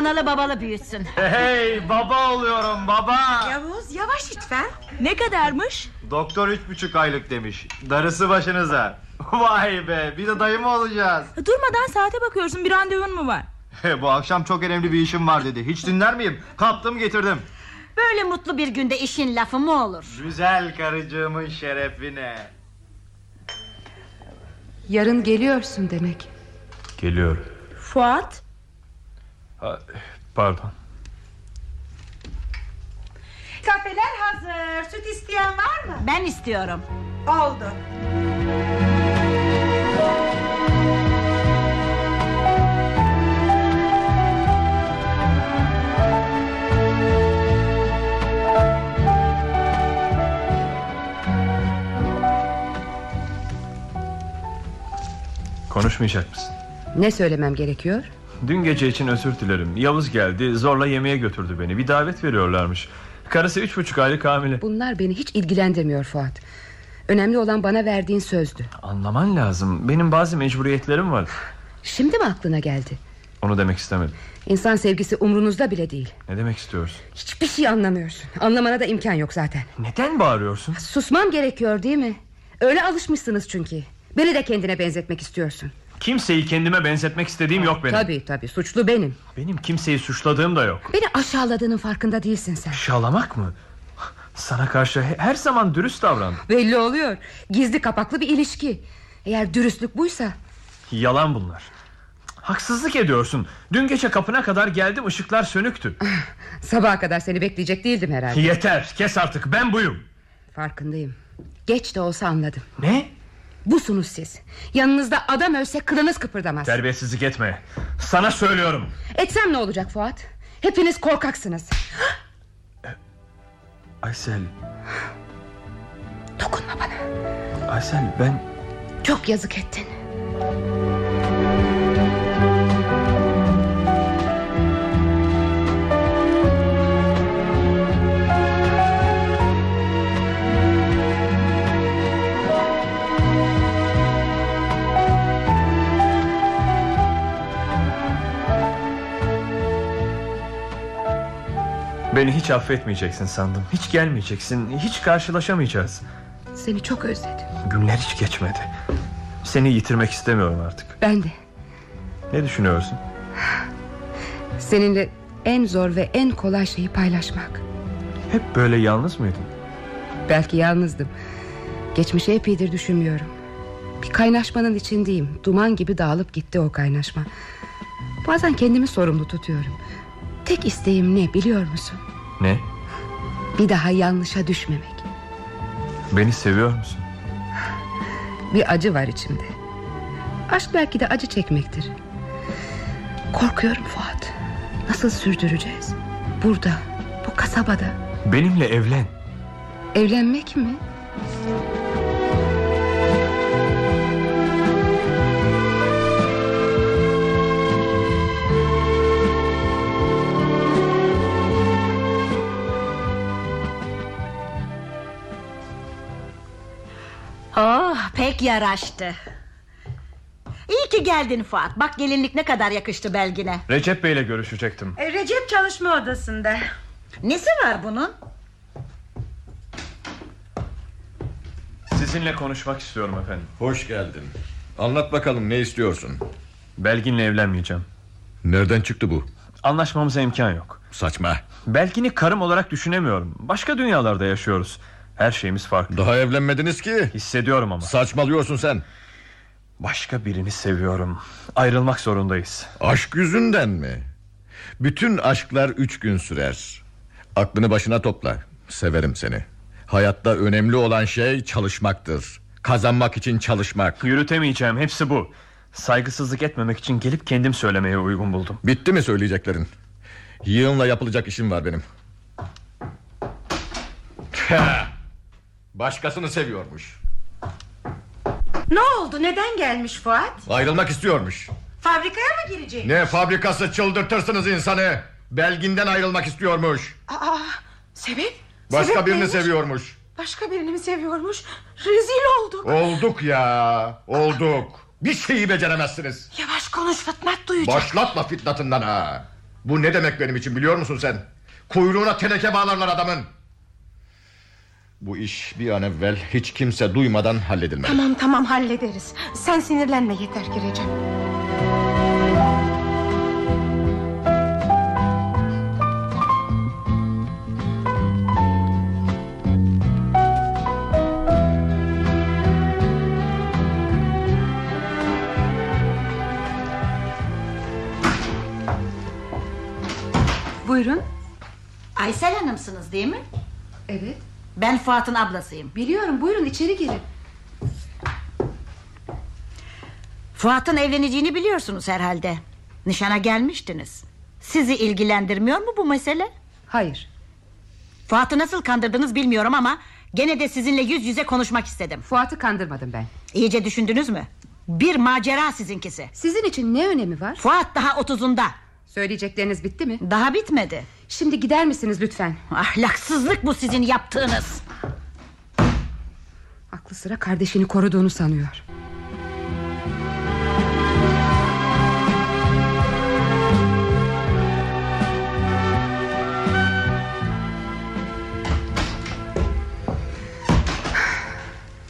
Analı babalı büyütsün. Hey baba oluyorum baba. Yavuz yavaş lütfen. Ne kadarmış? Doktor üç buçuk aylık demiş. Darısı başınıza. Vay be bir de dayı mı olacağız? Durmadan saate bakıyorsun bir randevun mu var? Bu akşam çok önemli bir işim var dedi. Hiç dinler miyim? Kaptım getirdim. Böyle mutlu bir günde işin lafı mı olur? Güzel karıcığımın şerefine. Yarın geliyorsun demek. Geliyorum. Fuat? Pardon. Kafeler hazır. Süt isteyen var mı? Ben istiyorum. Oldu. Konuşmayacak mısın? Ne söylemem gerekiyor? Dün gece için özür dilerim. Yavuz geldi zorla yemeğe götürdü beni. Bir davet veriyorlarmış. Karısı üç buçuk aylık hamile. Bunlar beni hiç ilgilendirmiyor Fuat. Önemli olan bana verdiğin sözdü. Anlaman lazım. Benim bazı mecburiyetlerim var. Şimdi mi aklına geldi? Onu demek istemedim. İnsan sevgisi umrunuzda bile değil. Ne demek istiyorsun? Hiçbir şey anlamıyorsun. Anlamana da imkan yok zaten. Neden bağırıyorsun? Susmam gerekiyor değil mi? Öyle alışmışsınız çünkü. Beni de kendine benzetmek istiyorsun. Kimseyi kendime benzetmek istediğim yok benim. Tabii tabii suçlu benim. Benim kimseyi suçladığım da yok. Beni aşağıladığının farkında değilsin sen. Aşağılamak mı? Sana karşı her zaman dürüst davrandım. Belli oluyor. Gizli kapaklı bir ilişki. Eğer dürüstlük buysa. Yalan bunlar. Haksızlık ediyorsun. Dün gece kapına kadar geldim ışıklar sönüktü. Sabaha kadar seni bekleyecek değildim herhalde. Yeter kes artık ben buyum. Farkındayım. Geç de olsa anladım. Ne? Busunuz siz. Yanınızda adam ölse kılınız kıpırdamaz. Terbiyesizlik etme. Sana söylüyorum. Etsem ne olacak Fuat? Hepiniz korkaksınız. Aysel. Dokunma bana. Aysel ben... Çok yazık ettin. Beni hiç affetmeyeceksin sandım. Hiç gelmeyeceksin. Hiç karşılaşamayacağız. Seni çok özledim. Günler hiç geçmedi. Seni yitirmek istemiyorum artık. Ben de. Ne düşünüyorsun? Seninle en zor ve en kolay şeyi paylaşmak. Hep böyle yalnız mıydın? Belki yalnızdım. Geçmişe epeydir düşünmüyorum. Bir kaynaşmanın içindeyim. Duman gibi dağılıp gitti o kaynaşma. Bazen kendimi sorumlu tutuyorum. Tek isteğim ne biliyor musun? Ne? Bir daha yanlışa düşmemek. Beni seviyor musun? Bir acı var içimde. Aşk belki de acı çekmektir. Korkuyorum Fuat. Nasıl sürdüreceğiz? Burada, bu kasabada. Benimle evlen. Evlenmek mi? Pek yaraştı. İyi ki geldin Fuat. Bak gelinlik ne kadar yakıştı belgine. Recep Bey'le görüşecektim. E, Recep çalışma odasında. Nesi var bunun? Sizinle konuşmak istiyorum efendim. Hoş geldin. Anlat bakalım ne istiyorsun? Belgin'le evlenmeyeceğim. Nereden çıktı bu? Anlaşmamıza imkan yok. Saçma. Belgin'i karım olarak düşünemiyorum. Başka dünyalarda yaşıyoruz. Her şeyimiz farklı. Daha evlenmediniz ki. Hissediyorum ama. Saçmalıyorsun sen. Başka birini seviyorum. Ayrılmak zorundayız. Aşk yüzünden mi? Bütün aşklar üç gün sürer. Aklını başına topla. Severim seni. Hayatta önemli olan şey çalışmaktır. Kazanmak için çalışmak. Yürütemeyeceğim hepsi bu. Saygısızlık etmemek için gelip kendim söylemeye uygun buldum. Bitti mi söyleyeceklerin? Yığınla yapılacak işim var benim. Başkasını seviyormuş. Ne oldu neden gelmiş Fuat? Ayrılmak istiyormuş. Fabrikaya mı girecek? Ne fabrikası çıldırtırsınız insanı. Belginden ayrılmak istiyormuş. Aa, sebep? Başka Sebep birini neymiş? seviyormuş. Başka birini mi seviyormuş? Rezil olduk. Olduk ya. Olduk. Bir şeyi beceremezsiniz. Yavaş konuş Fıtmat duyacak. Başlatma fitnatından ha. Bu ne demek benim için biliyor musun sen? Kuyruğuna teneke bağlarlar adamın. Bu iş bir an evvel hiç kimse duymadan halledilmeli. Tamam tamam hallederiz. Sen sinirlenme yeter ki Recep. Buyurun. Aysel Hanım'sınız değil mi? Evet. Ben Fuat'ın ablasıyım. Biliyorum buyurun içeri girin. Fuat'ın evleneceğini biliyorsunuz herhalde. Nişana gelmiştiniz. Sizi ilgilendirmiyor mu bu mesele? Hayır. Fuat'ı nasıl kandırdınız bilmiyorum ama... ...gene de sizinle yüz yüze konuşmak istedim. Fuat'ı kandırmadım ben. İyice düşündünüz mü? Bir macera sizinkisi. Sizin için ne önemi var? Fuat daha otuzunda. Söyleyecekleriniz bitti mi? Daha bitmedi. Şimdi gider misiniz lütfen? Ahlaksızlık bu sizin yaptığınız. Aklı sıra kardeşini koruduğunu sanıyor.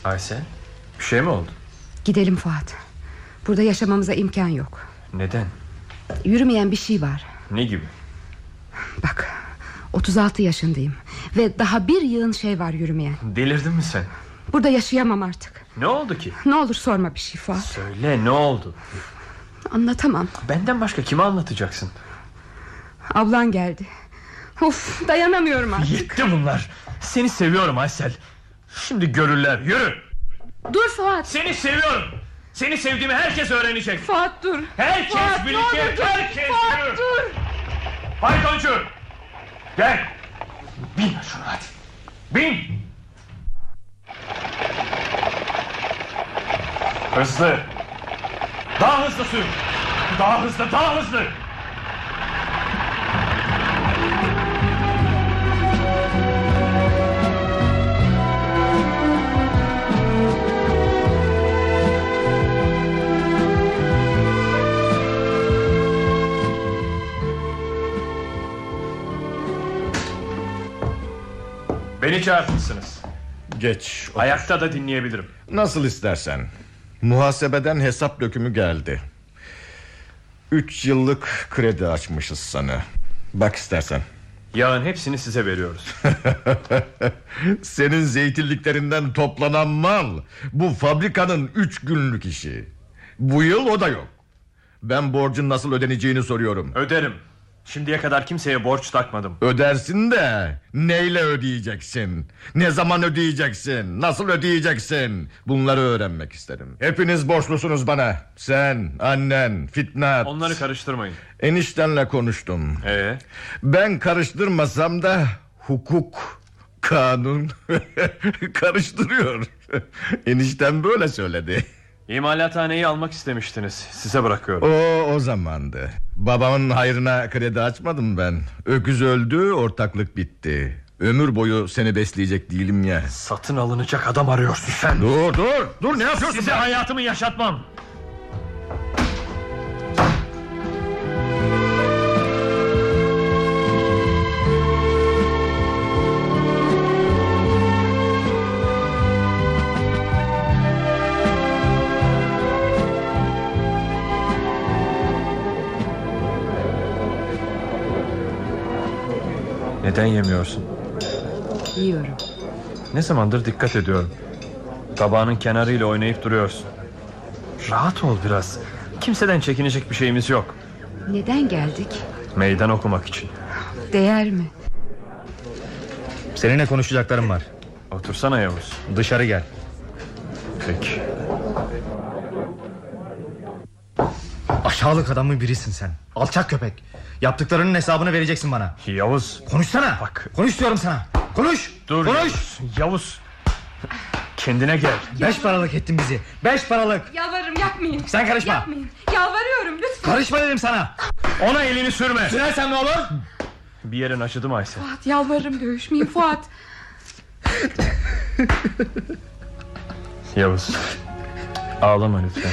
Aysel bir şey mi oldu? Gidelim Fuat. Burada yaşamamıza imkan yok. Neden? Yürümeyen bir şey var. Ne gibi? Bak 36 yaşındayım. Ve daha bir yığın şey var yürümeyen Delirdin mi sen? Burada yaşayamam artık. Ne oldu ki? Ne olur sorma bir şey Fuat. Söyle ne oldu? Anlatamam. Benden başka kime anlatacaksın? Ablan geldi. Of dayanamıyorum artık. Yetti bunlar. Seni seviyorum Aysel. Şimdi görürler yürü. Dur Fuat. Seni seviyorum. Seni sevdiğimi herkes öğrenecek. Fuat dur. Herkes Fuat, bilecek olur herkes Fuat dur Faytoncu! Gel! Bin şunu hadi. Bin! Hızlı. Daha hızlı sür. Daha hızlı daha hızlı Beni çağırmışsınız. Geç otur. Ayakta da dinleyebilirim. Nasıl istersen. Muhasebeden hesap dökümü geldi. Üç yıllık kredi açmışız sana. Bak istersen. Yağın hepsini size veriyoruz. Senin zeytinliklerinden toplanan mal Bu fabrikanın üç günlük işi. Bu yıl o da yok. Ben borcun nasıl ödeneceğini soruyorum. Öderim Şimdiye kadar kimseye borç takmadım Ödersin de neyle ödeyeceksin? Ne zaman ödeyeceksin? Nasıl ödeyeceksin? Bunları öğrenmek isterim. Hepiniz borçlusunuz bana. Sen, annen, Fitnat. Onları karıştırmayın. Eniştenle konuştum. Ee? Ben karıştırmasam da hukuk, kanun karıştırıyor. Enişten böyle söyledi. İmalathaneyi almak istemiştiniz Size bırakıyorum O o zamandı. Babamın hayrına kredi açmadım ben. Öküz öldü, ortaklık bitti. Ömür boyu seni besleyecek değilim ya. Satın alınacak adam arıyorsun sen. Dur dur dur ne yapıyorsun? Size be? hayatımı yaşatmam. Neden yemiyorsun? Yiyorum. Ne zamandır dikkat ediyorum. Tabağının kenarıyla oynayıp duruyorsun. Rahat ol biraz. Kimseden çekinecek bir şeyimiz yok. Neden geldik? Meydan okumak için. Değer mi? Seninle konuşacaklarım var. Otursana Yavuz. Dışarı gel. Peki. Aşağılık adamın birisin sen. Alçak köpek. Yaptıklarının hesabını vereceksin bana. Yavuz. Konuşsana. Bak. Konuş diyorum sana. Konuş. Dur Konuş. Yavuz. Yavuz. Kendine gel. Beş paralık ettin bizi. Beş paralık. Yalvarırım yapmayın. Sen karışma. Yapmayın. Yalvarıyorum lütfen. Karışma dedim sana. Ona elini sürme. Sürersem ne olur? Bir yerin acıdı mı Aysel? Fuat yalvarırım dövüşmeyin Fuat. Yavuz. Ağlama lütfen.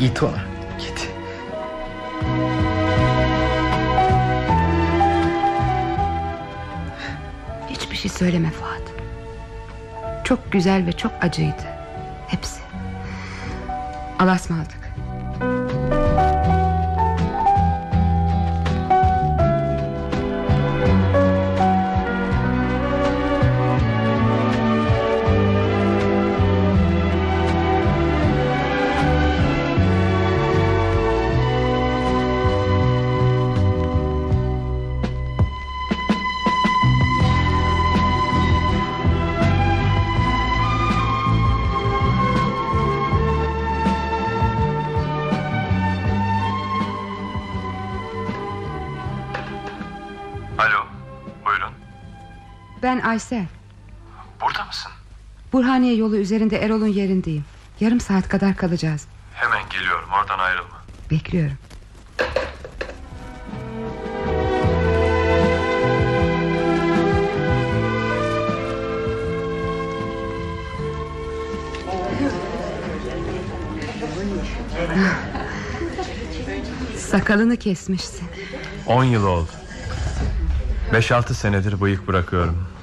Git ona. Git. Hiçbir şey söyleme Fuat. Çok güzel ve çok acıydı. Hepsi. Alasmaldık. Aysel. Burada mısın? Burhaniye yolu üzerinde Erol'un yerindeyim. Yarım saat kadar kalacağız. Hemen geliyorum. Oradan ayrılma. Bekliyorum. Sakalını kesmişsin. 10 yıl oldu. 5-6 senedir bıyık bırakıyorum.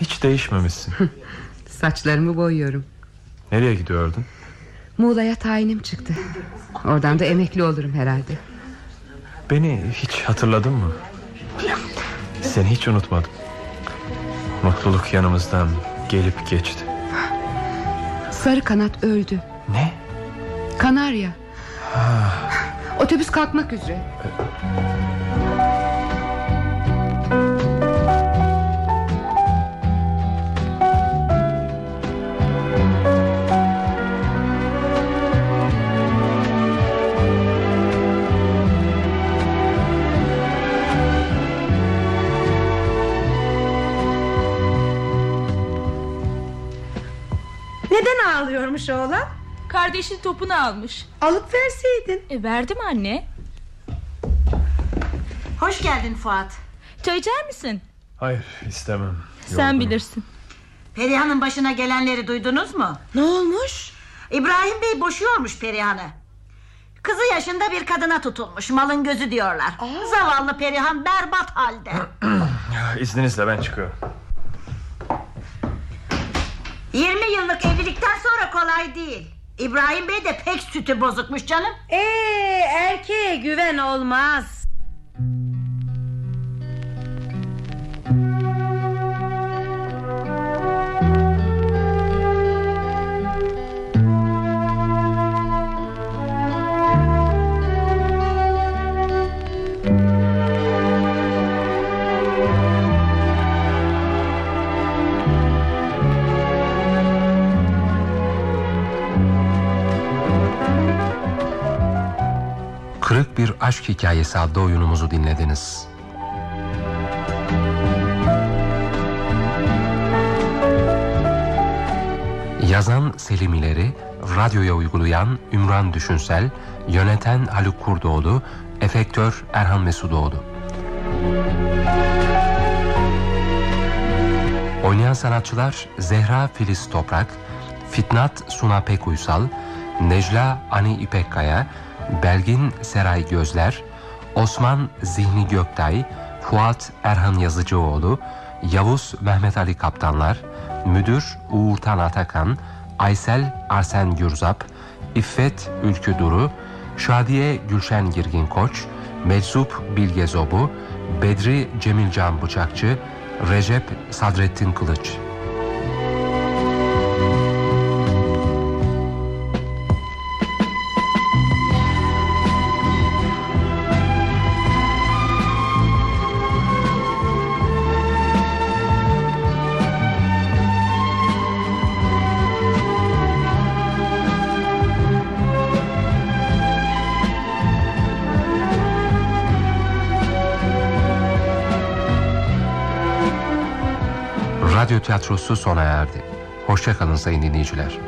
Hiç değişmemişsin. Saçlarımı boyuyorum. Nereye gidiyordun? Muğla'ya tayinim çıktı. Oradan da emekli olurum herhalde. Beni hiç hatırladın mı? Seni hiç unutmadım. Mutluluk yanımızdan gelip geçti. Sarı kanat öldü. Ne? Kanarya. Otobüs kalkmak üzere. Ağlıyormuş oğlan? Kardeşin topunu almış. Alıp verseydin. E, verdim anne. Hoş geldin Fuat. Çay içer misin? Hayır istemem. Sen Yorgunum. bilirsin. Perihan'ın başına gelenleri duydunuz mu? Ne olmuş? İbrahim Bey boşuyormuş Perihan'ı. Kızı yaşında bir kadına tutulmuş malın gözü diyorlar. Zavallı Perihan berbat halde. İzninizle ben çıkıyorum. 20 yıllık evlilikten sonra kolay değil. İbrahim Bey de pek sütü bozukmuş canım. Ee, erkeğe güven olmaz. Kırık Bir Aşk Hikayesi adlı oyunumuzu dinlediniz. Yazan Selim İleri, radyoya uygulayan Ümran Düşünsel, yöneten Haluk Kurdoğlu, efektör Erhan Mesudoğlu. Oynayan sanatçılar Zehra Filiz Toprak, Fitnat Suna Pekuysal, Necla Ani İpekkaya, Belgin Seray Gözler, Osman Zihni Göktay, Fuat Erhan Yazıcıoğlu, Yavuz Mehmet Ali Kaptanlar, Müdür Uğurtan Atakan, Aysel Arsen Gürzap, İffet Ülkü Duru, Şadiye Gülşen Girgin Koç, Meczup Bilge Zobu, Bedri Cemilcan Bıçakçı, Recep Sadrettin Kılıç. Tiyatrosu sona erdi. Hoşçakalın sayın dinleyiciler.